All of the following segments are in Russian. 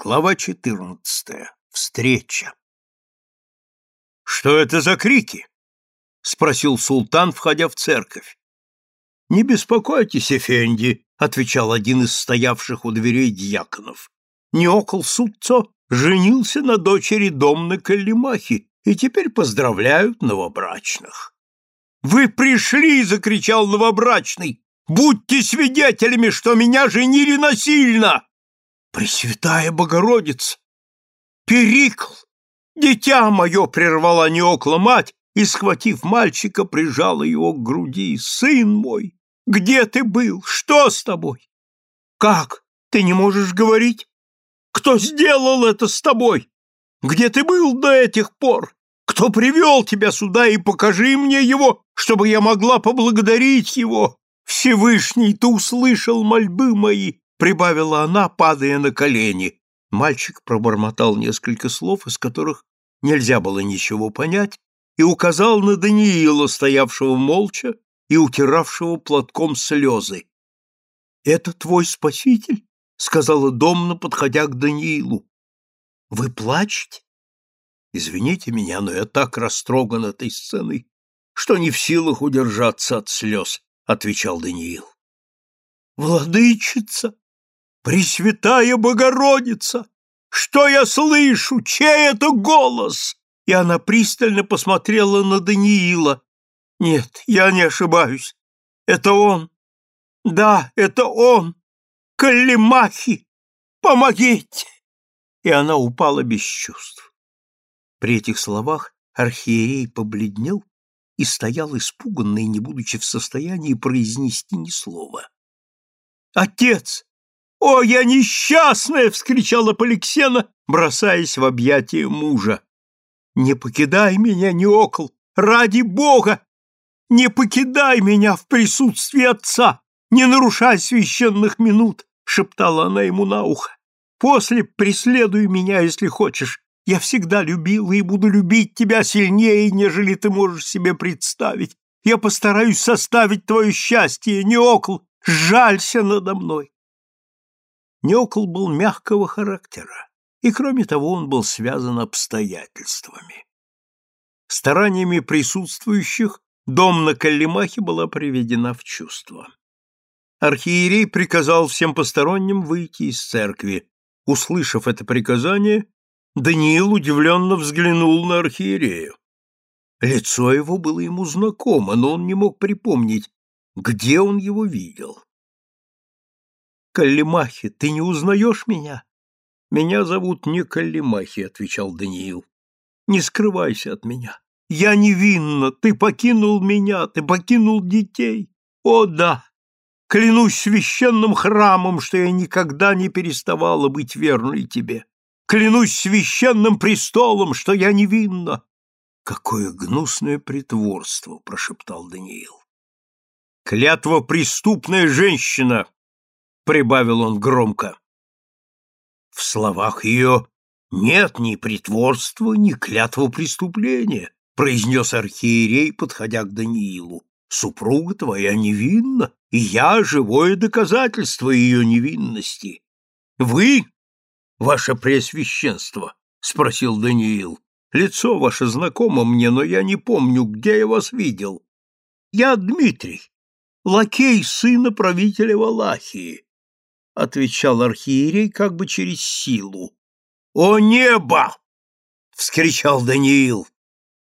Глава 14. Встреча. Что это за крики? спросил султан, входя в церковь. Не беспокойтесь, эфенди, отвечал один из стоявших у дверей дьяконов. Неокол Сутцо женился на дочери Домны Каллимахи, и теперь поздравляют новобрачных. «Вы пришли!» — закричал новобрачный. «Будьте свидетелями, что меня женили насильно!» Пресвятая Богородица! Перикл! Дитя мое! прервала неокла мать и, схватив мальчика, прижала его к груди. Сын мой! Где ты был? Что с тобой? Как? Ты не можешь говорить? Кто сделал это с тобой? Где ты был до этих пор? Кто привел тебя сюда и покажи мне его, чтобы я могла поблагодарить его? Всевышний, ты услышал мольбы мои прибавила она, падая на колени. Мальчик пробормотал несколько слов, из которых нельзя было ничего понять, и указал на Даниила, стоявшего молча и утиравшего платком слезы. «Это твой спаситель?» — сказала Домна, подходя к Даниилу. «Вы плачете?» «Извините меня, но я так растроган этой сценой, что не в силах удержаться от слез», — отвечал Даниил. «Владычица!» Пресвятая Богородица! Что я слышу? Чей это голос? И она пристально посмотрела на Даниила. Нет, я не ошибаюсь. Это он. Да, это он. Калимахи! Помогите! И она упала без чувств. При этих словах архиерей побледнел и стоял испуганный, не будучи в состоянии произнести ни слова. «Отец! «О, я несчастная!» — вскричала Поликсена, бросаясь в объятия мужа. «Не покидай меня, Неокл! Ради Бога! Не покидай меня в присутствии отца! Не нарушай священных минут!» — шептала она ему на ухо. «После преследуй меня, если хочешь. Я всегда любила и буду любить тебя сильнее, нежели ты можешь себе представить. Я постараюсь составить твое счастье, Неокл. Жалься надо мной!» Неокл был мягкого характера, и, кроме того, он был связан обстоятельствами. Стараниями присутствующих дом на Каллимахе была приведена в чувство. Архиерей приказал всем посторонним выйти из церкви. Услышав это приказание, Даниил удивленно взглянул на архиерея. Лицо его было ему знакомо, но он не мог припомнить, где он его видел. Каллимахи, ты не узнаешь меня? Меня зовут не Каллимахи, отвечал Даниил. Не скрывайся от меня. Я невинна, ты покинул меня, ты покинул детей. О, да! Клянусь священным храмом, что я никогда не переставала быть верной тебе. Клянусь священным престолом, что я невинна. Какое гнусное притворство, прошептал Даниил. Клятва преступная женщина, прибавил он громко. В словах ее нет ни притворства, ни клятва преступления, произнес архиерей, подходя к Даниилу. Супруга твоя невинна, и я живое доказательство ее невинности. Вы, ваше пресвященство, спросил Даниил. Лицо ваше знакомо мне, но я не помню, где я вас видел. Я Дмитрий, лакей сына правителя Валахии отвечал архиерей как бы через силу. «О небо!» — вскричал Даниил.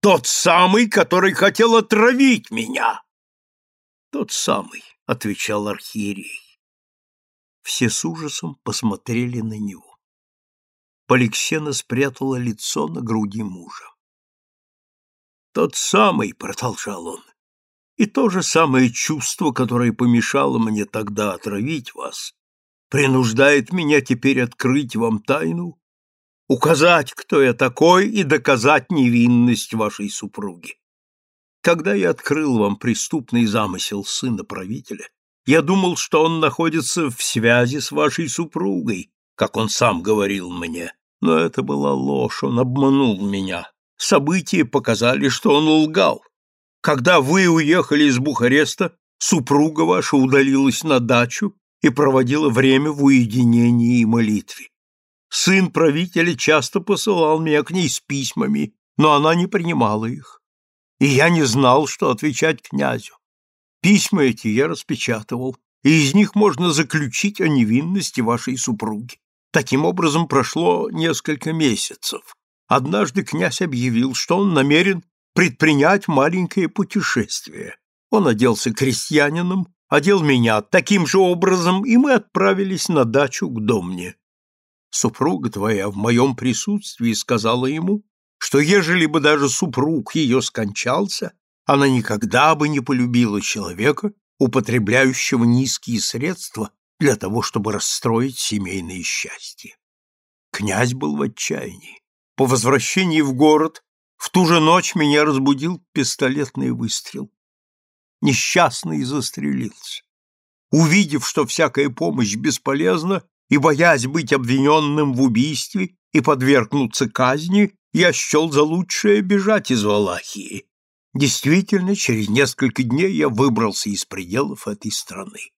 «Тот самый, который хотел отравить меня!» «Тот самый», — отвечал архиерей. Все с ужасом посмотрели на него. Поликсена спрятала лицо на груди мужа. «Тот самый», — продолжал он, — «и то же самое чувство, которое помешало мне тогда отравить вас, принуждает меня теперь открыть вам тайну, указать, кто я такой, и доказать невинность вашей супруги. Когда я открыл вам преступный замысел сына правителя, я думал, что он находится в связи с вашей супругой, как он сам говорил мне, но это была ложь, он обманул меня. События показали, что он лгал. Когда вы уехали из Бухареста, супруга ваша удалилась на дачу и проводила время в уединении и молитве. Сын правителя часто посылал меня к ней с письмами, но она не принимала их. И я не знал, что отвечать князю. Письма эти я распечатывал, и из них можно заключить о невинности вашей супруги. Таким образом прошло несколько месяцев. Однажды князь объявил, что он намерен предпринять маленькое путешествие. Он оделся крестьянином, одел меня таким же образом, и мы отправились на дачу к Домне. Супруга твоя в моем присутствии сказала ему, что ежели бы даже супруг ее скончался, она никогда бы не полюбила человека, употребляющего низкие средства для того, чтобы расстроить семейное счастье. Князь был в отчаянии. По возвращении в город в ту же ночь меня разбудил пистолетный выстрел. Несчастный застрелился. Увидев, что всякая помощь бесполезна, и боясь быть обвиненным в убийстве и подвергнуться казни, я счел за лучшее бежать из Валахии. Действительно, через несколько дней я выбрался из пределов этой страны.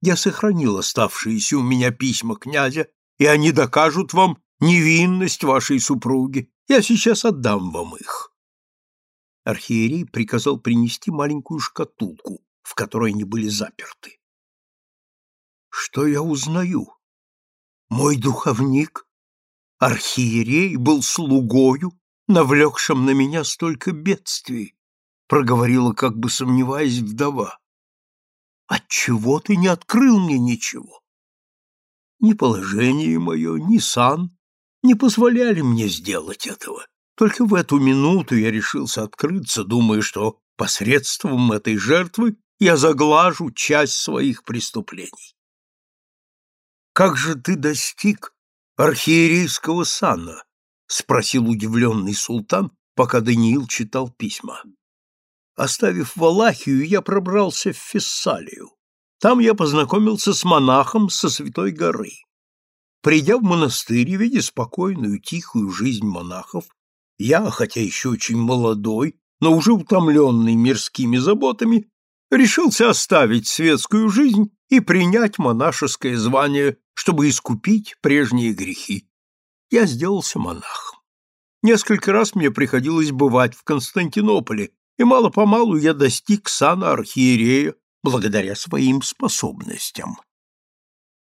Я сохранил оставшиеся у меня письма князя, и они докажут вам невинность вашей супруги. Я сейчас отдам вам их. Архиерей приказал принести маленькую шкатулку, в которой они были заперты. Что я узнаю? Мой духовник, архиерей, был слугою, навлекшим на меня столько бедствий, проговорила, как бы сомневаясь, вдова. Отчего ты не открыл мне ничего? Ни положение мое, ни сан не позволяли мне сделать этого. Только в эту минуту я решился открыться, думая, что посредством этой жертвы я заглажу часть своих преступлений. «Как же ты достиг архиерейского сана?» — спросил удивленный султан, пока Даниил читал письма. Оставив Валахию, я пробрался в Фессалию. Там я познакомился с монахом со Святой горы. Придя в монастырь видя спокойную, тихую жизнь монахов, я, хотя еще очень молодой, но уже утомленный мирскими заботами, решился оставить светскую жизнь и принять монашеское звание, чтобы искупить прежние грехи. Я сделался монахом. Несколько раз мне приходилось бывать в Константинополе, и мало-помалу я достиг сана архиерея благодаря своим способностям.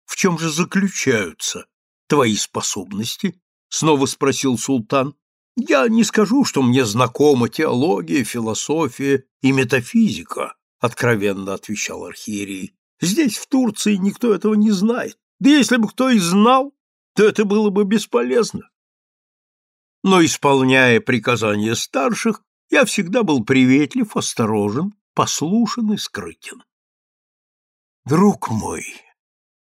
В чем же заключаются твои способности? Снова спросил султан. Я не скажу, что мне знакома теология, философия и метафизика, откровенно отвечал архиерей. Здесь, в Турции, никто этого не знает. Да если бы кто и знал, то это было бы бесполезно. Но, исполняя приказания старших, я всегда был приветлив, осторожен, послушен и скрытен. «Друг мой,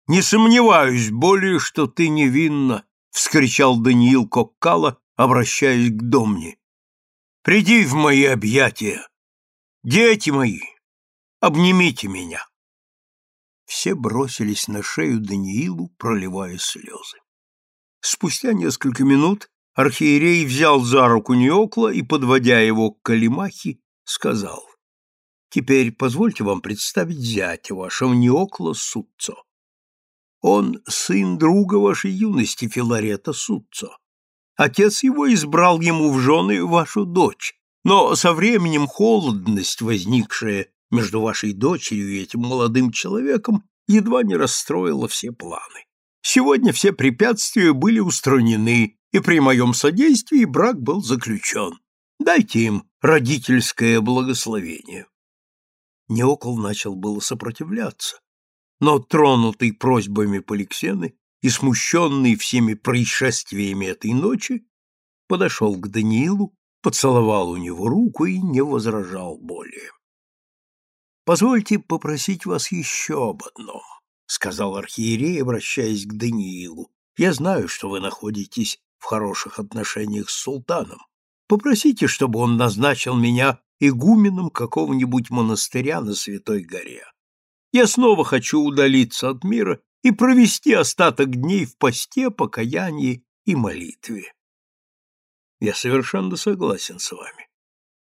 не сомневаюсь более, что ты невинна!» — вскричал Даниил Коккала, обращаясь к Домне. «Приди в мои объятия! Дети мои, обнимите меня!» Все бросились на шею Даниилу, проливая слезы. Спустя несколько минут Архиерей взял за руку Неокла и, подводя его к Калимахе, сказал, «Теперь позвольте вам представить зятя вашего Неокла Суццо. Он сын друга вашей юности Филарета Суццо. Отец его избрал ему в жены вашу дочь, но со временем холодность, возникшая между вашей дочерью и этим молодым человеком, едва не расстроила все планы. Сегодня все препятствия были устранены, и при моем содействии брак был заключен. Дайте им родительское благословение. Неокол начал было сопротивляться, но, тронутый просьбами Поликсены и смущенный всеми происшествиями этой ночи, подошел к Даниилу, поцеловал у него руку и не возражал более. «Позвольте попросить вас еще об одном», — сказал архиерей, обращаясь к Даниилу. «Я знаю, что вы находитесь в хороших отношениях с султаном. Попросите, чтобы он назначил меня игуменом какого-нибудь монастыря на Святой горе. Я снова хочу удалиться от мира и провести остаток дней в посте, покаянии и молитве. Я совершенно согласен с вами.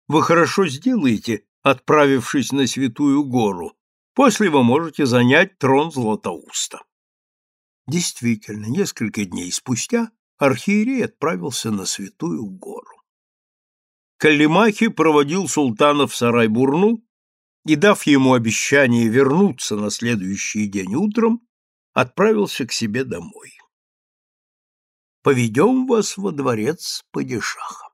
Вы хорошо сделаете, отправившись на Святую гору. После вы можете занять трон Златоуста. Действительно, несколько дней спустя архиерей отправился на Святую Гору. Каллимахи проводил султана в Сарай-Бурну и, дав ему обещание вернуться на следующий день утром, отправился к себе домой. «Поведем вас во дворец падишаха».